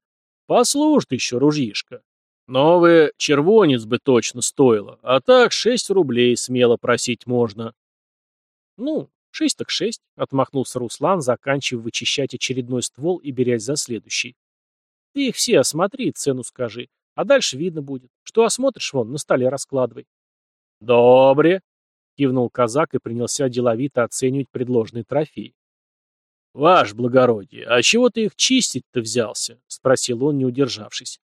Послужит еще ружьишко. Новое червонец бы точно стоило, а так шесть рублей смело просить можно. Ну, шесть так шесть, отмахнулся Руслан, заканчивая вычищать очередной ствол и берясь за следующий. Ты их все осмотри, цену скажи, а дальше видно будет. Что осмотришь, вон, на столе раскладывай. «Добре», — кивнул казак и принялся деловито оценивать предложенный трофей. «Ваш благородие, а чего ты их чистить-то взялся?» — спросил он, не удержавшись.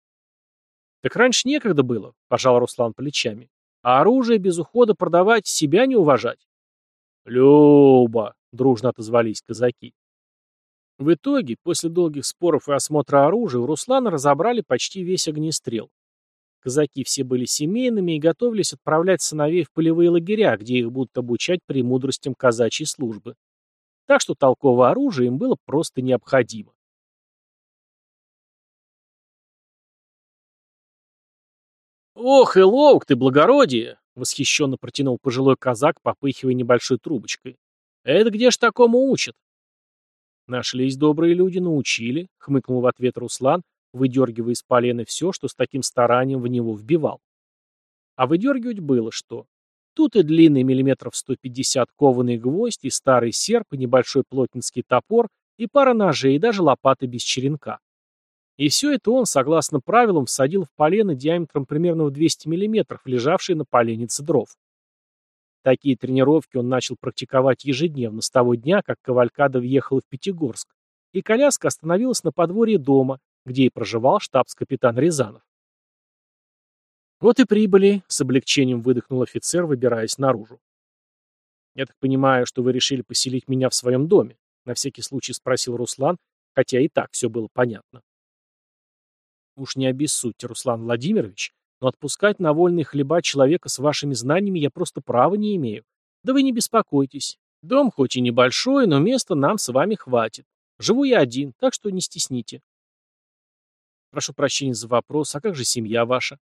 «Так раньше некогда было», — пожал Руслан плечами. «А оружие без ухода продавать, себя не уважать». «Люба!» — дружно отозвались казаки. В итоге, после долгих споров и осмотра оружия, у Руслана разобрали почти весь огнестрел. Казаки все были семейными и готовились отправлять сыновей в полевые лагеря, где их будут обучать премудростям казачьей службы. Так что толковое оружие им было просто необходимо. «Ох и ловк ты, благородие!» — восхищенно протянул пожилой казак, попыхивая небольшой трубочкой. «Это где ж такому учат?» «Нашлись добрые люди, научили», — хмыкнул в ответ Руслан, выдергивая из полена все, что с таким старанием в него вбивал. А выдергивать было что. Тут и длинный миллиметров 150 кованый гвоздь, и старый серп, и небольшой плотницкий топор, и пара ножей, и даже лопаты без черенка. И все это он, согласно правилам, всадил в полено диаметром примерно в 200 миллиметров, лежавшие на поленнице дров. Такие тренировки он начал практиковать ежедневно с того дня, как Кавалькада въехала в Пятигорск, и коляска остановилась на подворье дома, где и проживал штабс-капитан Рязанов. «Вот и прибыли», — с облегчением выдохнул офицер, выбираясь наружу. «Я так понимаю, что вы решили поселить меня в своем доме?» — на всякий случай спросил Руслан, хотя и так все было понятно. Уж не обессудьте, Руслан Владимирович, но отпускать на вольные хлеба человека с вашими знаниями я просто права не имею. Да вы не беспокойтесь. Дом хоть и небольшой, но места нам с вами хватит. Живу я один, так что не стесните. Прошу прощения за вопрос, а как же семья ваша?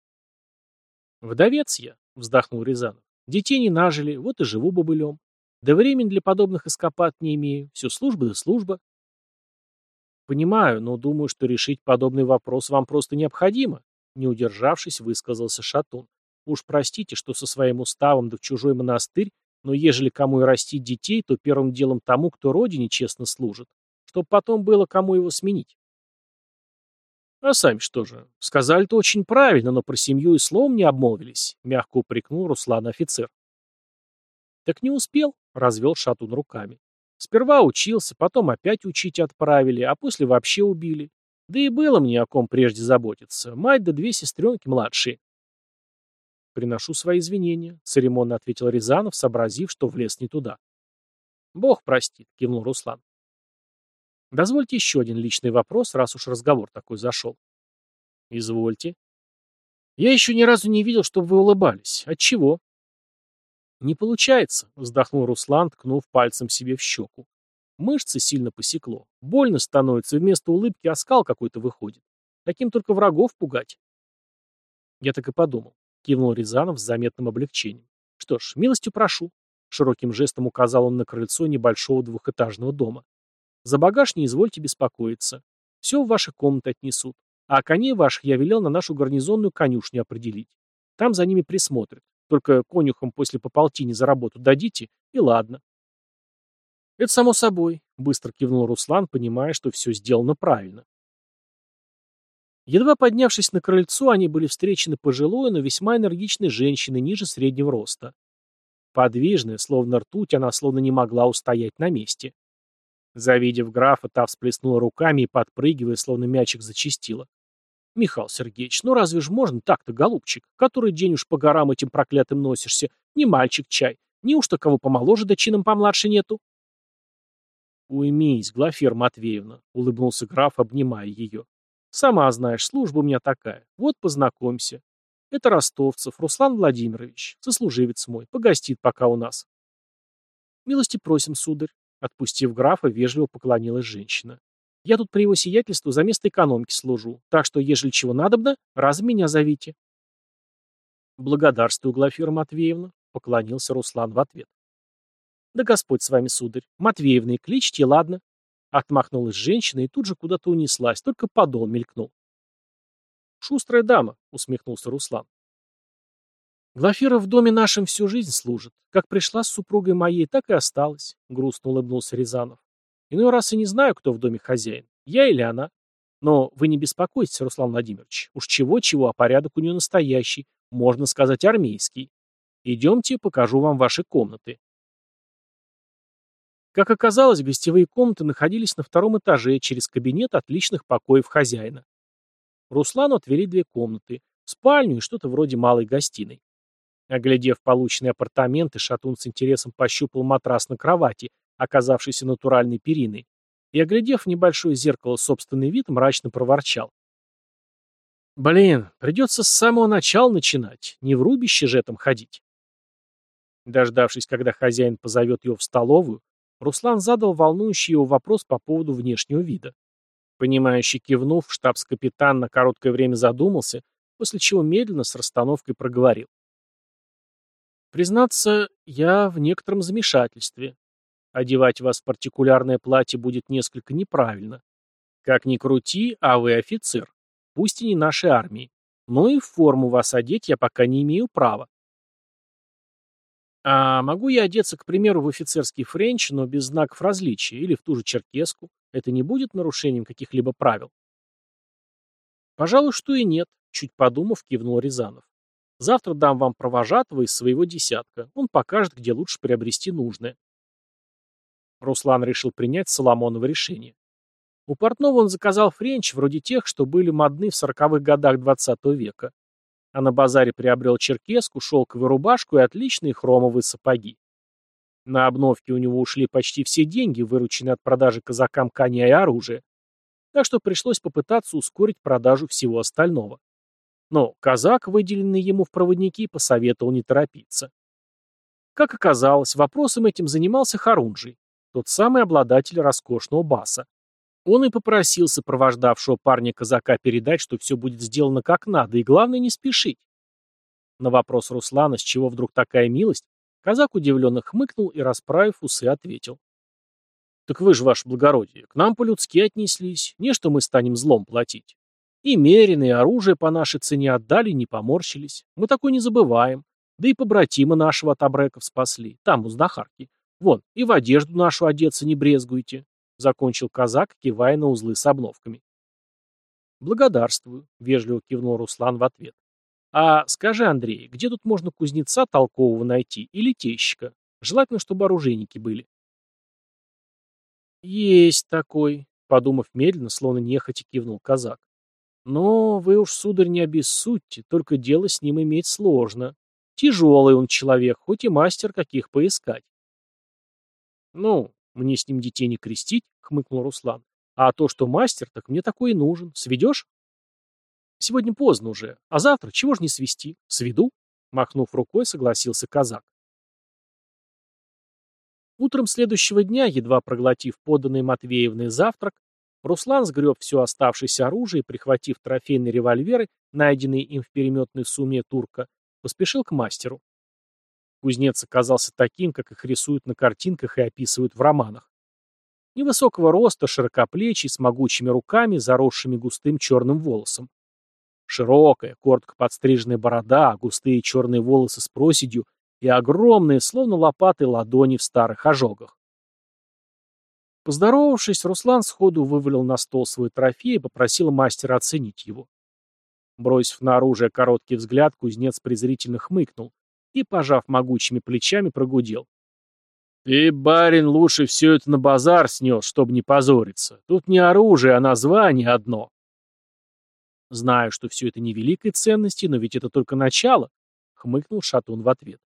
Вдовец я, вздохнул Рязанов. Детей не нажили, вот и живу бобылем. Да времени для подобных эскапад не имею. Все служба да служба. Понимаю, но думаю, что решить подобный вопрос вам просто необходимо. Не удержавшись, высказался Шатун. Уж простите, что со своим уставом да в чужой монастырь, но ежели кому и растить детей, то первым делом тому, кто родине честно служит, чтобы потом было кому его сменить. А сами что же? Сказали-то очень правильно, но про семью и словом не обмолвились, мягко упрекнул Руслан офицер. Так не успел, развел Шатун руками. Сперва учился, потом опять учить отправили, а после вообще убили. Да и было мне о ком прежде заботиться. Мать да две сестренки младшие. «Приношу свои извинения», — церемонно ответил Рязанов, сообразив, что влез не туда. «Бог простит», — кивнул Руслан. «Дозвольте еще один личный вопрос, раз уж разговор такой зашел». «Извольте». «Я еще ни разу не видел, чтобы вы улыбались. Отчего?» «Не получается», — вздохнул Руслан, ткнув пальцем себе в щеку. Мышцы сильно посекло. Больно становится, вместо улыбки оскал какой-то выходит. Таким только врагов пугать. Я так и подумал. Кивнул Рязанов с заметным облегчением. Что ж, милостью прошу. Широким жестом указал он на крыльцо небольшого двухэтажного дома. За багаж не извольте беспокоиться. Все в ваши комнаты отнесут. А коней ваших я велел на нашу гарнизонную конюшню определить. Там за ними присмотрят. Только конюхам после по полтине за работу дадите, и ладно. Это само собой, быстро кивнул Руслан, понимая, что все сделано правильно. Едва поднявшись на крыльцо, они были встречены пожилой, но весьма энергичной женщиной ниже среднего роста. Подвижная, словно ртуть, она словно не могла устоять на месте. Завидев графа, та всплеснула руками и, подпрыгивая, словно мячик зачистила. Михаил Сергеевич, ну разве ж можно так-то, голубчик? Который день уж по горам этим проклятым носишься? Не мальчик чай. Неужто кого помоложе да чином помладше нету? Уймись, Глафир Матвеевна, улыбнулся граф, обнимая ее. Сама знаешь, служба у меня такая. Вот познакомься. Это Ростовцев, Руслан Владимирович, сослуживец мой, погостит пока у нас. Милости просим, сударь. Отпустив графа, вежливо поклонилась женщина. Я тут при его сиятельству за место экономки служу, так что, ежели чего надобно, раз меня зовите. Благодарствую, Глафира Матвеевна, поклонился Руслан в ответ. Да Господь с вами, сударь, Матвеевны кличьте, ладно. Отмахнулась женщина и тут же куда-то унеслась, только подол мелькнул. «Шустрая дама», — усмехнулся Руслан. «Глафира в доме нашем всю жизнь служит. Как пришла с супругой моей, так и осталась», — грустно улыбнулся Рязанов. Иной раз и не знаю, кто в доме хозяин, я или она. Но вы не беспокойтесь, Руслан Владимирович. Уж чего-чего, а порядок у нее настоящий, можно сказать, армейский. Идемте, покажу вам ваши комнаты. Как оказалось, гостевые комнаты находились на втором этаже через кабинет отличных покоев хозяина. Руслану отвели две комнаты, спальню и что-то вроде малой гостиной. Оглядев полученные апартаменты, Шатун с интересом пощупал матрас на кровати, оказавшийся натуральной периной, и, оглядев в небольшое зеркало собственный вид, мрачно проворчал. «Блин, придется с самого начала начинать, не в рубище же этом ходить». Дождавшись, когда хозяин позовет его в столовую, Руслан задал волнующий его вопрос по поводу внешнего вида. Понимающий кивнув, штабс-капитан на короткое время задумался, после чего медленно с расстановкой проговорил. «Признаться, я в некотором замешательстве. Одевать вас в партикулярное платье будет несколько неправильно. Как ни крути, а вы офицер. Пусть и не нашей армии. Но и в форму вас одеть я пока не имею права. А могу я одеться, к примеру, в офицерский френч, но без знаков различия, или в ту же черкеску? Это не будет нарушением каких-либо правил? Пожалуй, что и нет, чуть подумав, кивнул Рязанов. Завтра дам вам провожатого из своего десятка. Он покажет, где лучше приобрести нужное. Руслан решил принять Соломоново решение. У портного он заказал френч, вроде тех, что были модны в сороковых годах XX века. А на базаре приобрел черкеску, шелковую рубашку и отличные хромовые сапоги. На обновки у него ушли почти все деньги, вырученные от продажи казакам коня и оружия. Так что пришлось попытаться ускорить продажу всего остального. Но казак, выделенный ему в проводники, посоветовал не торопиться. Как оказалось, вопросом этим занимался Харунжий, тот самый обладатель роскошного баса. Он и попросил сопровождавшего парня казака передать, что все будет сделано как надо, и главное не спешить. На вопрос Руслана, с чего вдруг такая милость, казак удивленно хмыкнул и, расправив усы, ответил. «Так вы же, ваше благородие, к нам по-людски отнеслись, не что мы станем злом платить. И меренное оружие по нашей цене отдали, не поморщились. Мы такое не забываем. Да и побратима нашего от абреков спасли, там, у знахарки. Вон, и в одежду нашу одеться не брезгуйте», — закончил казак, кивая на узлы с обновками. «Благодарствую», — вежливо кивнул Руслан в ответ. «А скажи, Андрей, где тут можно кузнеца толкового найти или тещика? Желательно, чтобы оружейники были». «Есть такой», — подумав медленно, словно нехотя кивнул казак. «Но вы уж, сударь, не обессудьте, только дело с ним иметь сложно. Тяжелый он человек, хоть и мастер каких поискать». «Ну, мне с ним детей не крестить», — хмыкнул Руслан. «А то, что мастер, так мне такой и нужен. Сведешь?» «Сегодня поздно уже. А завтра чего ж не свести? Сведу?» Махнув рукой, согласился казак. Утром следующего дня, едва проглотив поданный Матвеевный завтрак, Руслан сгреб все оставшееся оружие прихватив трофейные револьверы, найденные им в переметной сумме турка, поспешил к мастеру. Кузнец оказался таким, как их рисуют на картинках и описывают в романах. Невысокого роста, широкоплечий, с могучими руками, заросшими густым черным волосом. Широкая, коротко подстриженная борода, густые черные волосы с проседью и огромные, словно лопаты, ладони в старых ожогах. Поздоровавшись, Руслан сходу вывалил на стол свой трофей и попросил мастера оценить его. Бросив на оружие короткий взгляд, кузнец презрительно хмыкнул и, пожав могучими плечами, прогудел. «Ты, барин, лучше все это на базар снес, чтобы не позориться. Тут не оружие, а название одно». «Знаю, что все это не великой ценности, но ведь это только начало», — хмыкнул Шатун в ответ.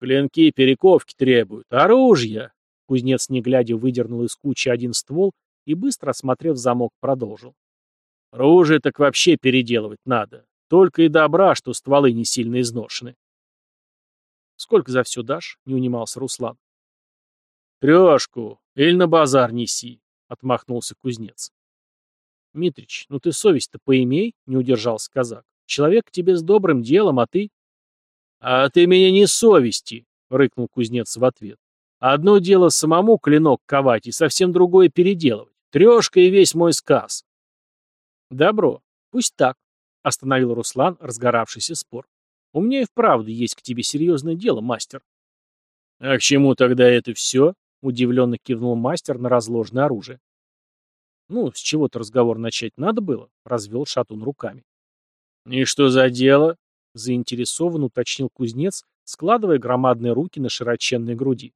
Клинки перековки требуют. Оружие!» Кузнец, не глядя, выдернул из кучи один ствол и, быстро осмотрев замок, продолжил. «Оружие так вообще переделывать надо. Только и добра, что стволы не сильно изношены». «Сколько за все дашь?» — не унимался Руслан. «Трешку. Или на базар неси», — отмахнулся кузнец. «Митрич, ну ты совесть-то поимей», — не удержался казак. «Человек к тебе с добрым делом, а ты...» «А ты меня не совести!» — рыкнул кузнец в ответ. «Одно дело самому клинок ковать, и совсем другое переделывать. Трешка и весь мой сказ». «Добро, пусть так», — остановил Руслан разгоравшийся спор. «У меня и вправду есть к тебе серьезное дело, мастер». «А к чему тогда это все?» — удивленно кивнул мастер на разложенное оружие. «Ну, с чего-то разговор начать надо было», — развел шатун руками. «И что за дело?» заинтересованно уточнил кузнец, складывая громадные руки на широченной груди.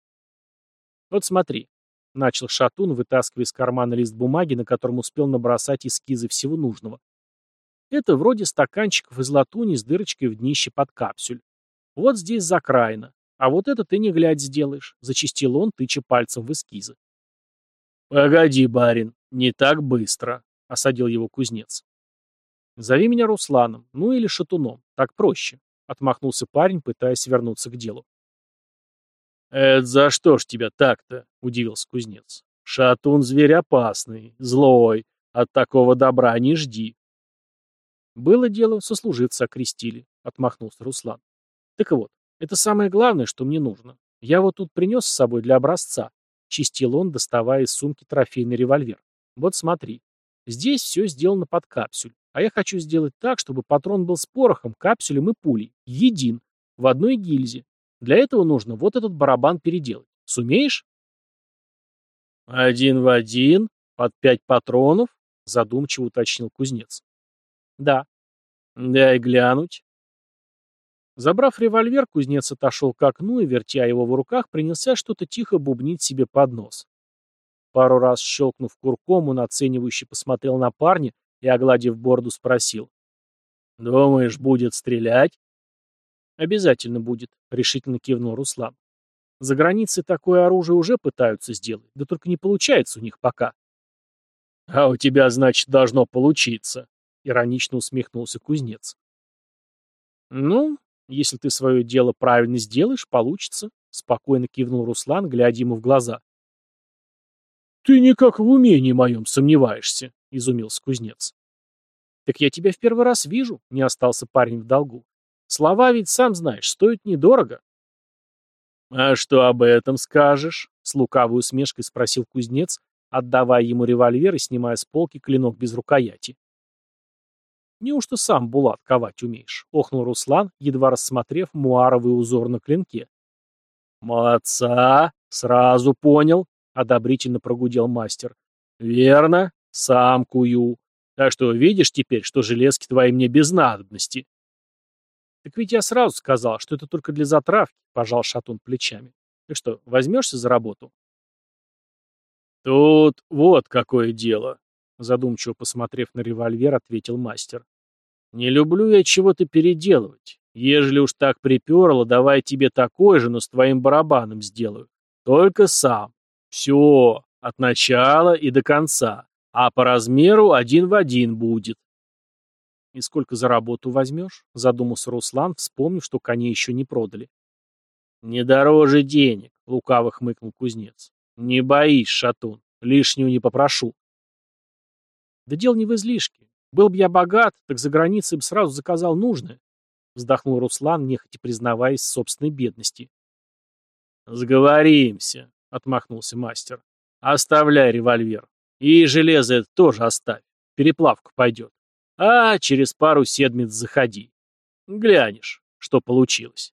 «Вот смотри», — начал Шатун, вытаскивая из кармана лист бумаги, на котором успел набросать эскизы всего нужного. «Это вроде стаканчиков из латуни с дырочкой в днище под капсюль. Вот здесь закраина. А вот это ты не глядь сделаешь», — зачистил он, тыча пальцем в эскизы. «Погоди, барин, не так быстро», — осадил его кузнец. «Зови меня Русланом, ну или Шатуном, так проще», — отмахнулся парень, пытаясь вернуться к делу. «Это за что ж тебя так-то?» — удивился кузнец. «Шатун зверь опасный, злой, от такого добра не жди». «Было дело, сослуживца окрестили», — отмахнулся Руслан. «Так вот, это самое главное, что мне нужно. Я вот тут принес с собой для образца», — чистил он, доставая из сумки трофейный револьвер. «Вот смотри, здесь все сделано под капсюль. А я хочу сделать так, чтобы патрон был с порохом, капсулем и пулей. Един. В одной гильзе. Для этого нужно вот этот барабан переделать. Сумеешь? Один в один, под пять патронов, задумчиво уточнил кузнец. Да. Дай глянуть. Забрав револьвер, кузнец отошел к окну и, вертя его в руках, принялся что-то тихо бубнить себе под нос. Пару раз щелкнув курком, он оценивающе посмотрел на парня, и, огладив бороду, спросил. «Думаешь, будет стрелять?» «Обязательно будет», — решительно кивнул Руслан. «За границей такое оружие уже пытаются сделать, да только не получается у них пока». «А у тебя, значит, должно получиться», — иронично усмехнулся кузнец. «Ну, если ты свое дело правильно сделаешь, получится», — спокойно кивнул Руслан, глядя ему в глаза. «Ты никак в умении моем сомневаешься», — изумился кузнец. «Так я тебя в первый раз вижу», — не остался парень в долгу. «Слова ведь, сам знаешь, стоят недорого». «А что об этом скажешь?» — с лукавой усмешкой спросил кузнец, отдавая ему револьвер и снимая с полки клинок без рукояти. «Неужто сам булат ковать умеешь?» — охнул Руслан, едва рассмотрев муаровый узор на клинке. «Молодца! Сразу понял!» — одобрительно прогудел мастер. «Верно, сам кую. Так что видишь теперь, что железки твои мне без надобности». «Так ведь я сразу сказал, что это только для затравки», — пожал Шатун плечами. «Ты что, возьмешься за работу?» «Тут вот какое дело», — задумчиво посмотрев на револьвер, ответил мастер. «Не люблю я чего-то переделывать. Ежели уж так приперло, давай тебе такой же, но с твоим барабаном сделаю. Только сам. Все, от начала и до конца. А по размеру один в один будет. «И сколько за работу возьмешь?» — задумался Руслан, вспомнив, что коней еще не продали. «Не дороже денег», — лукаво хмыкнул кузнец. «Не боись, шатун, лишнюю не попрошу». «Да дело не в излишке. Был бы я богат, так за границей бы сразу заказал нужное», — вздохнул Руслан, нехотя признаваясь собственной бедности. «Сговоримся», — отмахнулся мастер. «Оставляй револьвер. И железо это тоже оставь. Переплавка пойдет. А через пару седмиц заходи. Глянешь, что получилось.